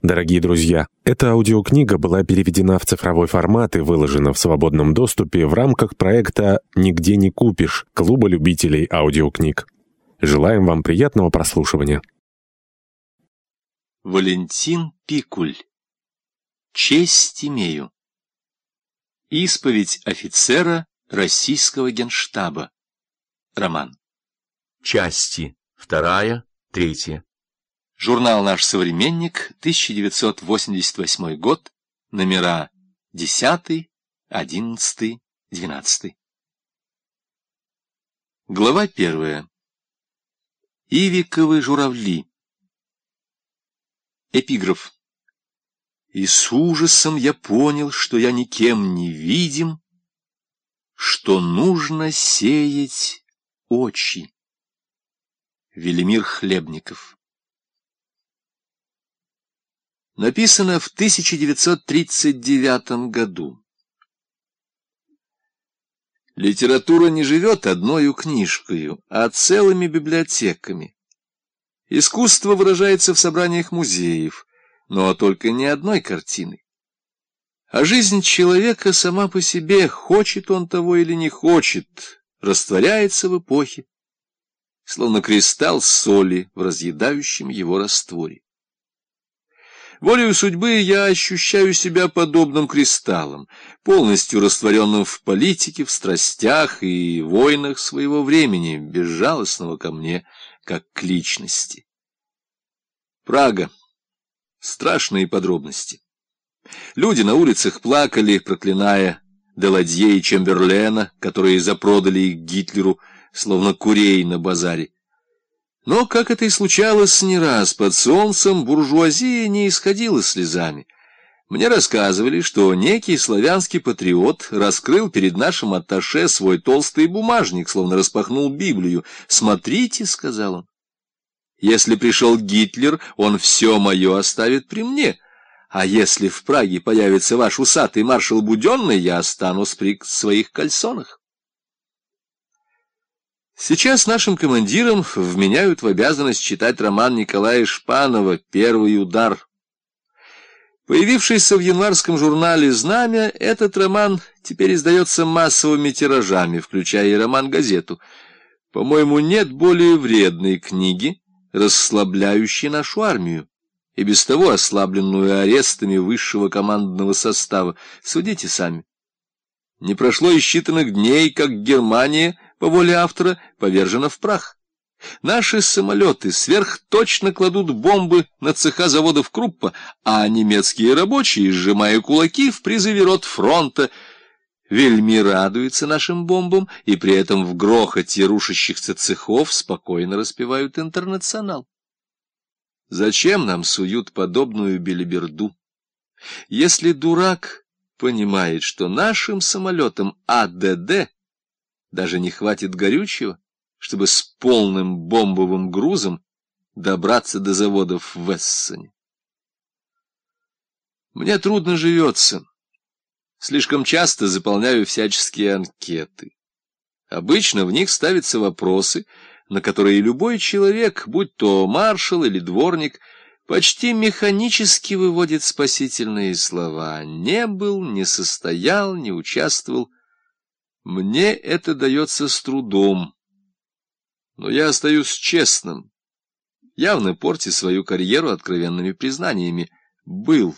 Дорогие друзья, эта аудиокнига была переведена в цифровой формат и выложена в свободном доступе в рамках проекта «Нигде не купишь» Клуба любителей аудиокниг. Желаем вам приятного прослушивания. Валентин Пикуль. Честь имею. Исповедь офицера российского генштаба. Роман. Части. Вторая, третья. Журнал «Наш современник», 1988 год, номера 10, 11, 12. Глава первая. Ивиковы журавли. Эпиграф. И с ужасом я понял, что я никем не видим, что нужно сеять очи. Велимир Хлебников. Написано в 1939 году. Литература не живет одною книжкою, а целыми библиотеками. Искусство выражается в собраниях музеев, но только не одной картиной. А жизнь человека сама по себе, хочет он того или не хочет, растворяется в эпохе, словно кристалл соли в разъедающем его растворе. Волею судьбы я ощущаю себя подобным кристаллом, полностью растворенным в политике, в страстях и войнах своего времени, безжалостного ко мне, как к личности. Прага. Страшные подробности. Люди на улицах плакали, проклиная Деладье и Чемберлена, которые запродали их Гитлеру, словно курей на базаре. Но, как это и случалось не раз, под солнцем буржуазия не исходила слезами. Мне рассказывали, что некий славянский патриот раскрыл перед нашим атташе свой толстый бумажник, словно распахнул Библию. «Смотрите», — сказал он, — «если пришел Гитлер, он все мое оставит при мне». А если в Праге появится ваш усатый маршал Буденный, я останусь при своих кальсонах. Сейчас нашим командирам вменяют в обязанность читать роман Николая Шпанова «Первый удар». Появившийся в январском журнале «Знамя», этот роман теперь издается массовыми тиражами, включая и роман-газету. По-моему, нет более вредной книги, расслабляющей нашу армию, и без того ослабленную арестами высшего командного состава. Судите сами. Не прошло и считанных дней, как Германия — по воле автора, повержена в прах. Наши самолеты сверхточно кладут бомбы на цеха заводов Круппа, а немецкие рабочие, сжимая кулаки в призыве рот фронта, вельми радуются нашим бомбам и при этом в грохоте рушащихся цехов спокойно распевают интернационал. Зачем нам суют подобную белиберду? Если дурак понимает, что нашим самолетам АДД даже не хватит горючего, чтобы с полным бомбовым грузом добраться до заводов в Эссене. Мне трудно живется. Слишком часто заполняю всяческие анкеты. Обычно в них ставятся вопросы, на которые любой человек, будь то маршал или дворник, почти механически выводит спасительные слова. Не был, не состоял, не участвовал мне это дается с трудом, но я остаюсь честным, явно порти свою карьеру откровенными признаниями. Был